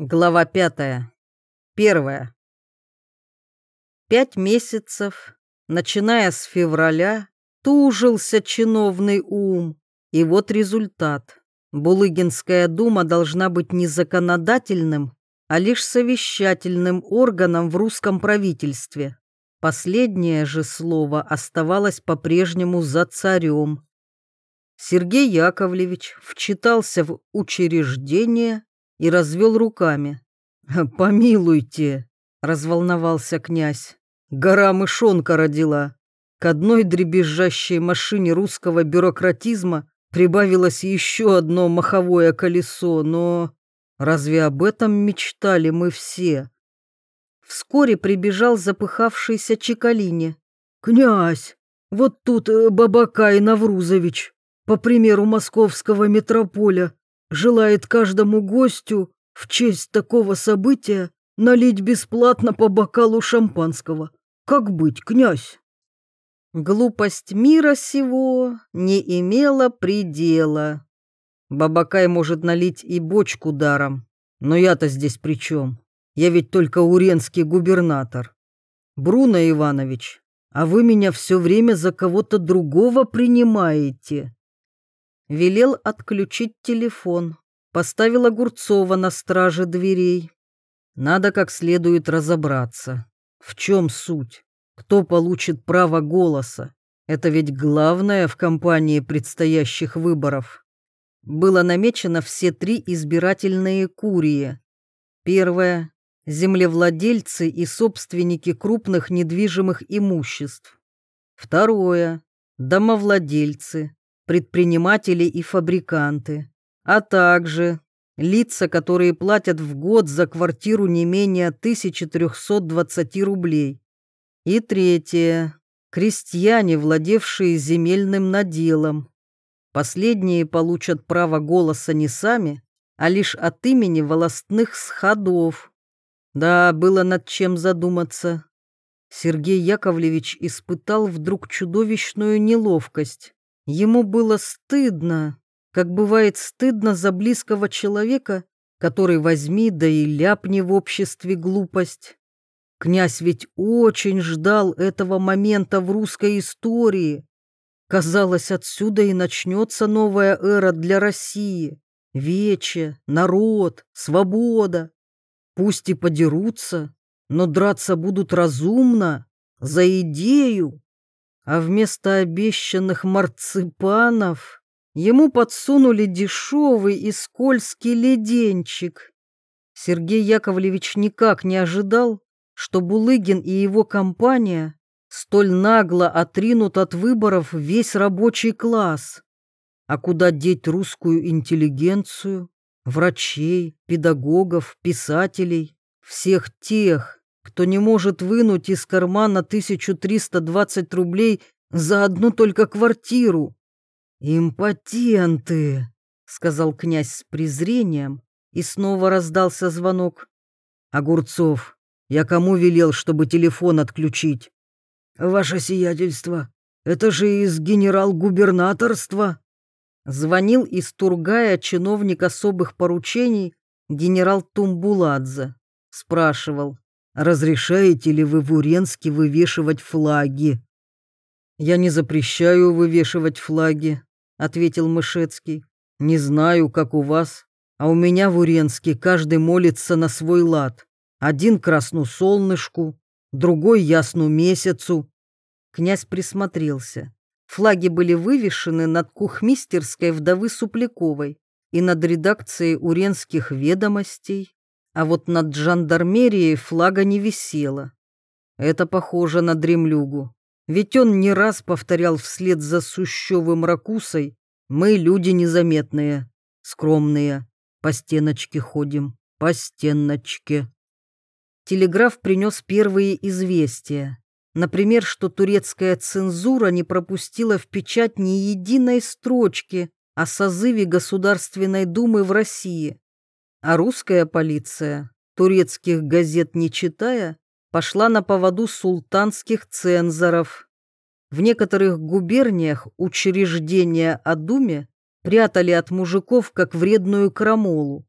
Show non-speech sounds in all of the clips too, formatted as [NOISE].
Глава пятая. Первая. Пять месяцев, начиная с февраля, тужился чиновный ум. И вот результат. Булыгинская дума должна быть не законодательным, а лишь совещательным органом в русском правительстве. Последнее же слово оставалось по-прежнему за царем. Сергей Яковлевич вчитался в учреждение и развел руками. «Помилуйте», — разволновался князь, — «гора мышонка родила». К одной дребезжащей машине русского бюрократизма прибавилось еще одно маховое колесо, но разве об этом мечтали мы все? Вскоре прибежал запыхавшийся Чекалине. «Князь, вот тут э, Бабакай Наврузович, по примеру московского метрополя, желает каждому гостю в честь такого события налить бесплатно по бокалу шампанского. Как быть, князь? Глупость мира сего не имела предела. Бабакай может налить и бочку даром. Но я-то здесь при чем? Я ведь только уренский губернатор. Бруно Иванович, а вы меня все время за кого-то другого принимаете велел отключить телефон, поставил Огурцова на страже дверей. Надо как следует разобраться, в чем суть, кто получит право голоса. Это ведь главное в кампании предстоящих выборов. Было намечено все три избирательные курии. Первое – землевладельцы и собственники крупных недвижимых имуществ. Второе – домовладельцы, предприниматели и фабриканты, а также лица, которые платят в год за квартиру не менее 1320 рублей. И третье – крестьяне, владевшие земельным наделом. Последние получат право голоса не сами, а лишь от имени волостных сходов. Да, было над чем задуматься. Сергей Яковлевич испытал вдруг чудовищную неловкость. Ему было стыдно, как бывает стыдно за близкого человека, который возьми да и ляпни в обществе глупость. Князь ведь очень ждал этого момента в русской истории. Казалось, отсюда и начнется новая эра для России. Вече, народ, свобода. Пусть и подерутся, но драться будут разумно, за идею а вместо обещанных марципанов ему подсунули дешевый и скользкий леденчик. Сергей Яковлевич никак не ожидал, что Булыгин и его компания столь нагло отринут от выборов весь рабочий класс. А куда деть русскую интеллигенцию, врачей, педагогов, писателей, всех тех, кто не может вынуть из кармана 1320 рублей за одну только квартиру. «Импотенты», — сказал князь с презрением, и снова раздался звонок. «Огурцов, я кому велел, чтобы телефон отключить?» «Ваше сиятельство, это же из генерал-губернаторства». Звонил из Тургая чиновник особых поручений генерал Тумбуладзе. Спрашивал, разрешаете ли вы в Уренске вывешивать флаги?» «Я не запрещаю вывешивать флаги», — ответил Мышецкий. «Не знаю, как у вас, а у меня в Уренске каждый молится на свой лад. Один красну солнышку, другой ясну месяцу». Князь присмотрелся. Флаги были вывешены над кухмистерской вдовы Супляковой и над редакцией уренских ведомостей а вот над жандармерией флага не висела. Это похоже на дремлюгу. Ведь он не раз повторял вслед за Сущевым Ракусой «Мы люди незаметные, скромные, по стеночке ходим, по стеночке». Телеграф принес первые известия. Например, что турецкая цензура не пропустила в печать ни единой строчки о созыве Государственной Думы в России. А русская полиция, турецких газет не читая, пошла на поводу султанских цензоров. В некоторых губерниях учреждения о думе прятали от мужиков как вредную крамолу.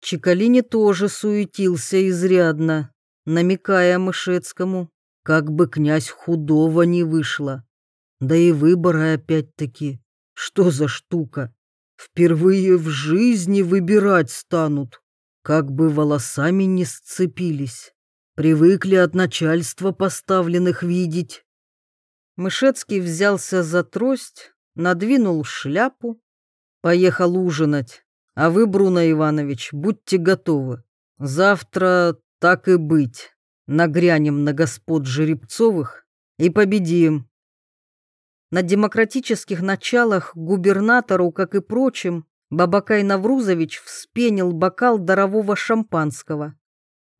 Чекалини тоже суетился изрядно, намекая Мышецкому, как бы князь худого не вышло. Да и выборы опять-таки. Что за штука? Впервые в жизни выбирать станут. Как бы волосами не сцепились. Привыкли от начальства поставленных видеть. Мышецкий взялся за трость, надвинул шляпу, поехал ужинать. А вы, Бруно Иванович, будьте готовы. Завтра так и быть. Нагрянем на господ Жеребцовых и победим. На демократических началах губернатору, как и прочим, Бабакай Наврузович вспенил бокал дарового шампанского.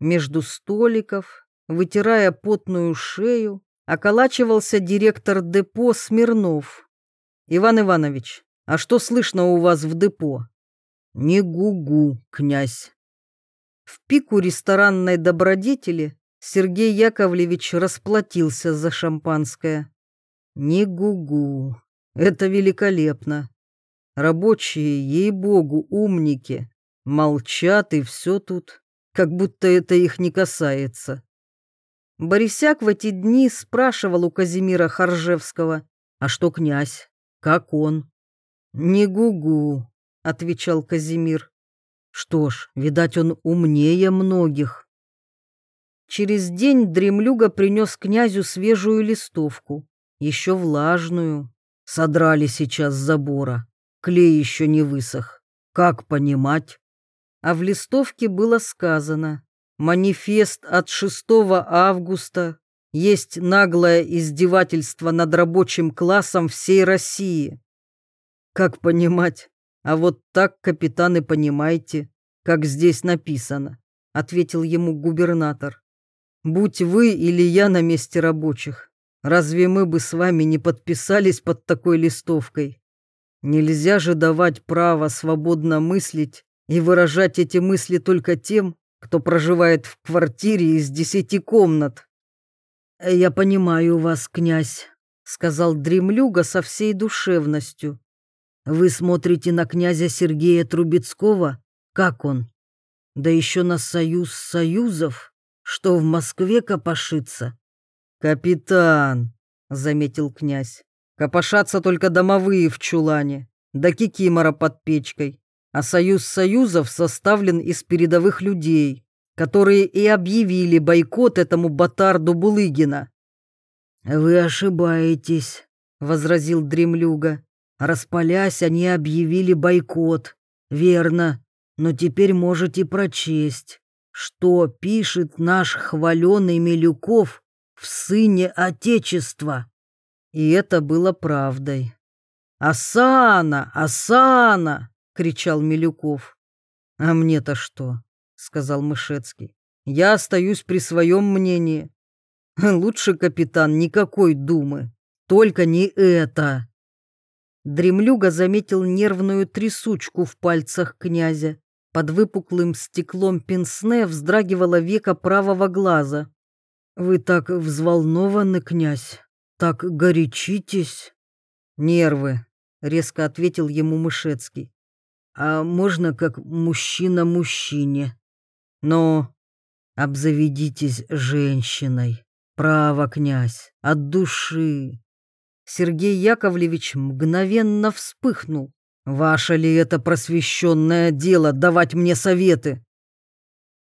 Между столиков, вытирая потную шею, околачивался директор депо Смирнов. «Иван Иванович, а что слышно у вас в депо?» «Не гу-гу, князь». В пику ресторанной добродетели Сергей Яковлевич расплатился за шампанское. Не гугу. Это великолепно. Рабочие, ей-богу, умники. Молчат и все тут, как будто это их не касается. Борисяк в эти дни спрашивал у Казимира Харжевского, а что князь, как он? Не гугу, отвечал Казимир. Что ж, видать, он умнее многих. Через день дремлюга принес князю свежую листовку еще влажную. Содрали сейчас с забора. Клей еще не высох. Как понимать? А в листовке было сказано. Манифест от 6 августа есть наглое издевательство над рабочим классом всей России. Как понимать? А вот так, капитан, и понимаете, как здесь написано, ответил ему губернатор. Будь вы или я на месте рабочих, Разве мы бы с вами не подписались под такой листовкой? Нельзя же давать право свободно мыслить и выражать эти мысли только тем, кто проживает в квартире из десяти комнат. «Я понимаю вас, князь», — сказал Дремлюга со всей душевностью. «Вы смотрите на князя Сергея Трубецкого? Как он? Да еще на союз союзов, что в Москве копошится. «Капитан», — заметил князь, — «копошатся только домовые в чулане, да кикимора под печкой, а союз союзов составлен из передовых людей, которые и объявили бойкот этому батарду Булыгина». «Вы ошибаетесь», — возразил Дремлюга. «Распалясь, они объявили бойкот. Верно, но теперь можете прочесть, что пишет наш хваленый Милюков в сыне Отечества. И это было правдой. «Асана! Асана!» — кричал Милюков. «А мне-то что?» — сказал Мышецкий. «Я остаюсь при своем мнении. [LAUGHS] Лучше, капитан, никакой думы. Только не это!» Дремлюга заметил нервную трясучку в пальцах князя. Под выпуклым стеклом пенсне вздрагивало веко правого глаза. «Вы так взволнованы, князь, так горячитесь». «Нервы», — резко ответил ему Мышецкий. «А можно как мужчина мужчине?» «Но обзаведитесь женщиной. Право, князь, от души». Сергей Яковлевич мгновенно вспыхнул. «Ваше ли это просвещенное дело давать мне советы?»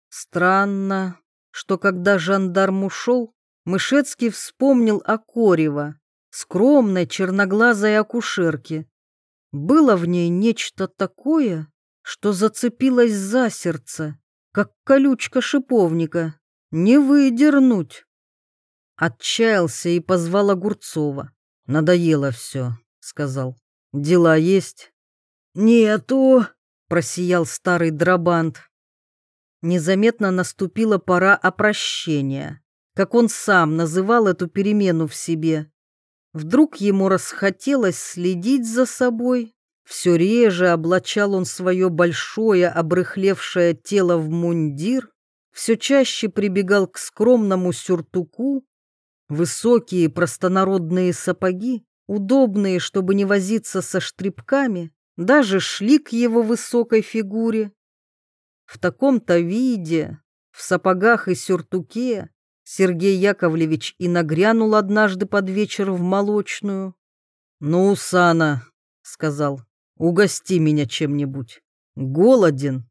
Странно, что когда жандарм ушел, Мышецкий вспомнил о Корева, скромной черноглазой акушерке. Было в ней нечто такое, что зацепилось за сердце, как колючка шиповника. Не выдернуть. Отчаялся и позвал Огурцова. «Надоело все», — сказал. «Дела есть?» «Нету», — просиял старый драбант. Незаметно наступила пора опрощения, как он сам называл эту перемену в себе. Вдруг ему расхотелось следить за собой. Все реже облачал он свое большое обрыхлевшее тело в мундир, все чаще прибегал к скромному сюртуку. Высокие простонародные сапоги, удобные, чтобы не возиться со штрипками, даже шли к его высокой фигуре. В таком-то виде, в сапогах и сюртуке, Сергей Яковлевич и нагрянул однажды под вечер в молочную. «Ну, Сана», — сказал, — «угости меня чем-нибудь. Голоден».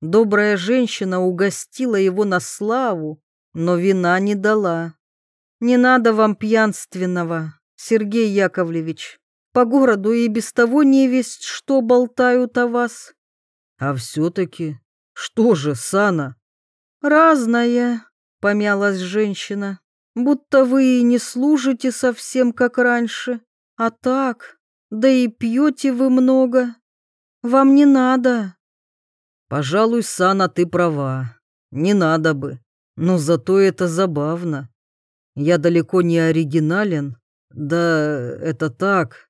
Добрая женщина угостила его на славу, но вина не дала. «Не надо вам пьянственного, Сергей Яковлевич. По городу и без того не весть, что болтают о вас». «А все-таки, что же, Сана?» «Разное», — помялась женщина, «будто вы и не служите совсем как раньше, а так, да и пьете вы много. Вам не надо». «Пожалуй, Сана, ты права. Не надо бы. Но зато это забавно. Я далеко не оригинален. Да это так».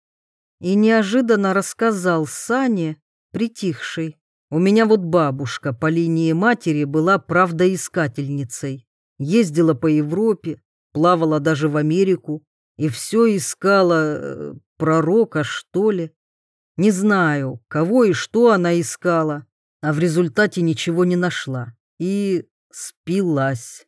И неожиданно рассказал Сане, притихшей. У меня вот бабушка по линии матери была правдоискательницей. Ездила по Европе, плавала даже в Америку и все искала э, пророка, что ли. Не знаю, кого и что она искала, а в результате ничего не нашла и спилась.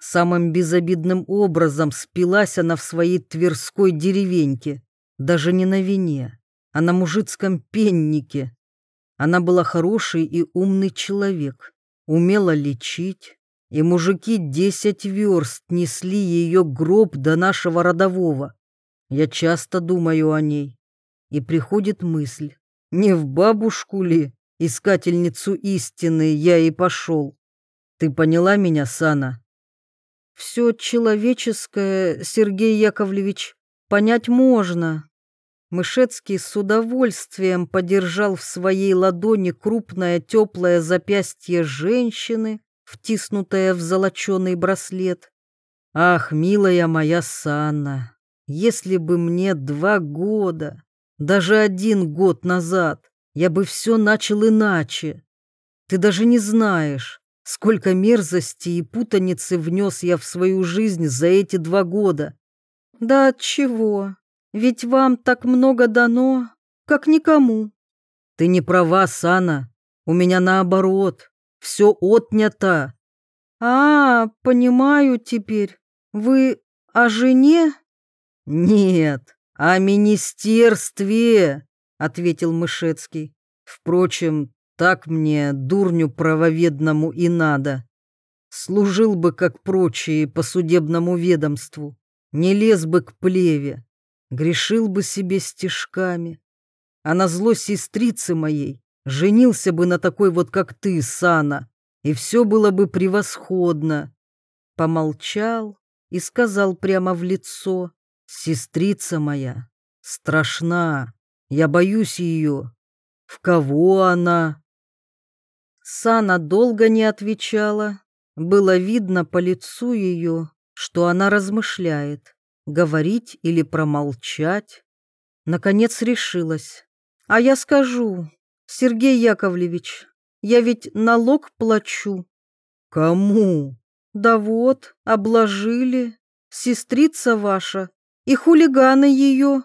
Самым безобидным образом спилась она в своей тверской деревеньке, даже не на вине, а на мужицком пеннике. Она была хороший и умный человек, умела лечить, и мужики десять верст несли ее гроб до нашего родового. Я часто думаю о ней, и приходит мысль, не в бабушку ли искательницу истины, я и пошел. Ты поняла меня, Сана? Все человеческое, Сергей Яковлевич, понять можно. Мышецкий с удовольствием подержал в своей ладони крупное теплое запястье женщины, втиснутое в золоченый браслет. Ах, милая моя Санна, если бы мне два года, даже один год назад, я бы все начал иначе. Ты даже не знаешь, сколько мерзости и путаницы внес я в свою жизнь за эти два года. Да от чего? Ведь вам так много дано, как никому. Ты не права, Сана. У меня наоборот. Все отнято. А, понимаю теперь. Вы о жене? Нет, о министерстве ответил Мышецкий. Впрочем, так мне, дурню правоведному, и надо. Служил бы, как прочие, по судебному ведомству, не лез бы к плеве, грешил бы себе стишками. А на зло сестрицы моей женился бы на такой вот, как ты, Сана, и все было бы превосходно. Помолчал и сказал прямо в лицо, «Сестрица моя страшна, я боюсь ее. В кого она? Сана долго не отвечала. Было видно по лицу ее, что она размышляет, говорить или промолчать. Наконец решилась. А я скажу, Сергей Яковлевич, я ведь налог плачу. Кому? Да вот, обложили. Сестрица ваша и хулиганы ее.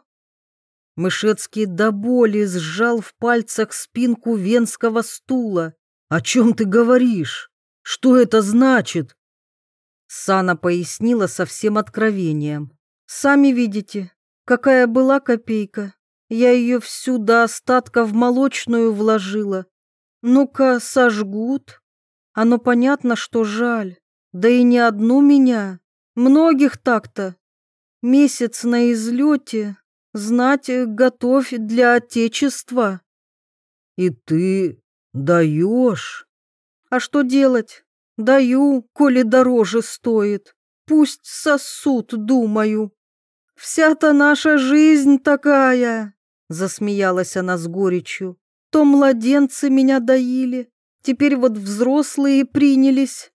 Мышецкий до боли сжал в пальцах спинку венского стула. «О чем ты говоришь? Что это значит?» Сана пояснила со всем откровением. «Сами видите, какая была копейка. Я ее всю до остатка в молочную вложила. Ну-ка, сожгут. Оно понятно, что жаль. Да и не одну меня. Многих так-то. Месяц на излете, Знать э, готовь для Отечества. И ты даешь? А что делать? Даю, коли дороже стоит. Пусть сосуд, думаю. Вся-то наша жизнь такая, засмеялась она с горечью. То младенцы меня доили, теперь вот взрослые принялись.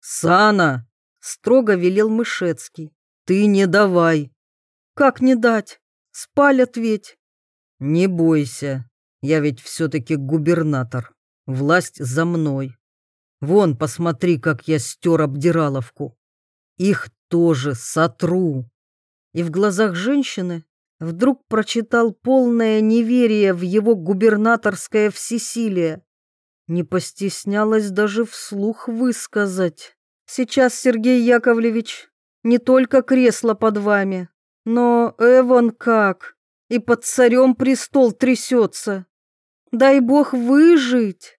Сана, строго велел Мышецкий, ты не давай. Как не дать? Спалят ведь. Не бойся, я ведь все-таки губернатор. Власть за мной. Вон, посмотри, как я стер обдираловку. Их тоже сотру. И в глазах женщины вдруг прочитал полное неверие в его губернаторское всесилие. не постеснялась даже вслух высказать. «Сейчас, Сергей Яковлевич, не только кресло под вами, но Эван как, и под царем престол трясется. Дай бог выжить!»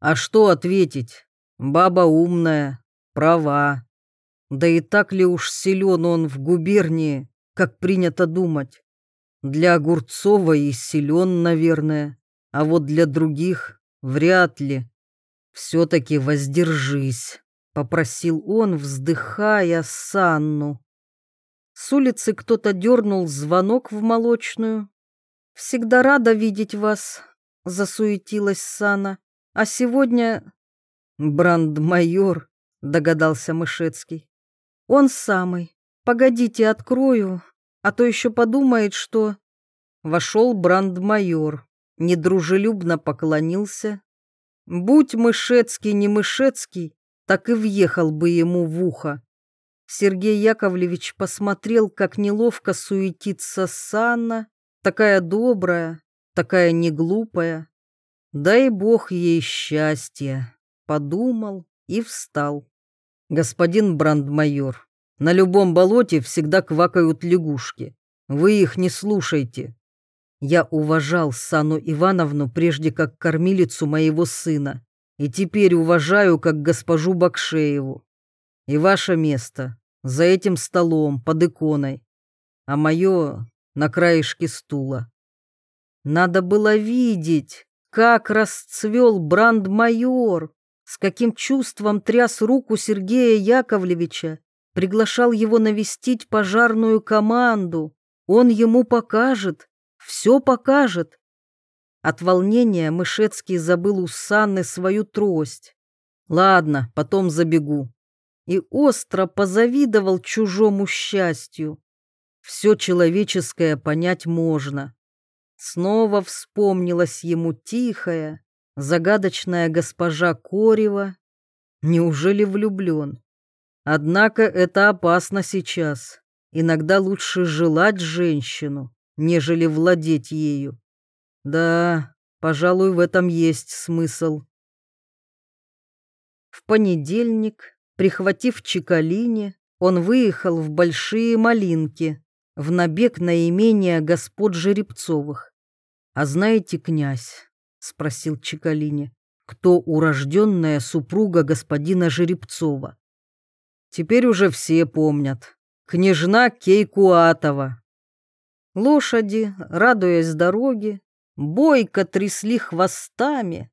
А что ответить? Баба умная, права. Да и так ли уж силен он в губернии, как принято думать? Для Огурцова и силен, наверное, а вот для других вряд ли. Все-таки воздержись, попросил он, вздыхая Санну. С улицы кто-то дернул звонок в молочную. «Всегда рада видеть вас», — засуетилась Сана. «А сегодня...» «Брандмайор», — догадался Мышецкий. «Он самый. Погодите, открою, а то еще подумает, что...» Вошел брандмайор, недружелюбно поклонился. Будь Мышецкий не Мышецкий, так и въехал бы ему в ухо. Сергей Яковлевич посмотрел, как неловко суетится Санна, такая добрая, такая неглупая. Дай бог ей счастья, подумал и встал. Господин брандмайор, на любом болоте всегда квакают лягушки. Вы их не слушайте. Я уважал Сану Ивановну прежде как кормилицу моего сына, и теперь уважаю как госпожу Бакшееву. И ваше место за этим столом под иконой, а мое на краешке стула. Надо было видеть, как расцвел брандмайор, с каким чувством тряс руку Сергея Яковлевича, приглашал его навестить пожарную команду. Он ему покажет, все покажет. От волнения Мышецкий забыл у Санны свою трость. Ладно, потом забегу. И остро позавидовал чужому счастью. Все человеческое понять можно. Снова вспомнилась ему тихая, загадочная госпожа Корева. Неужели влюблен? Однако это опасно сейчас. Иногда лучше желать женщину, нежели владеть ею. Да, пожалуй, в этом есть смысл. В понедельник, прихватив Чекалине, он выехал в Большие Малинки, в набег на имение господ Жеребцовых. «А знаете, князь, — спросил Чекалине, — кто урожденная супруга господина Жеребцова?» «Теперь уже все помнят. Княжна Кейкуатова». Лошади, радуясь дороге, бойко трясли хвостами,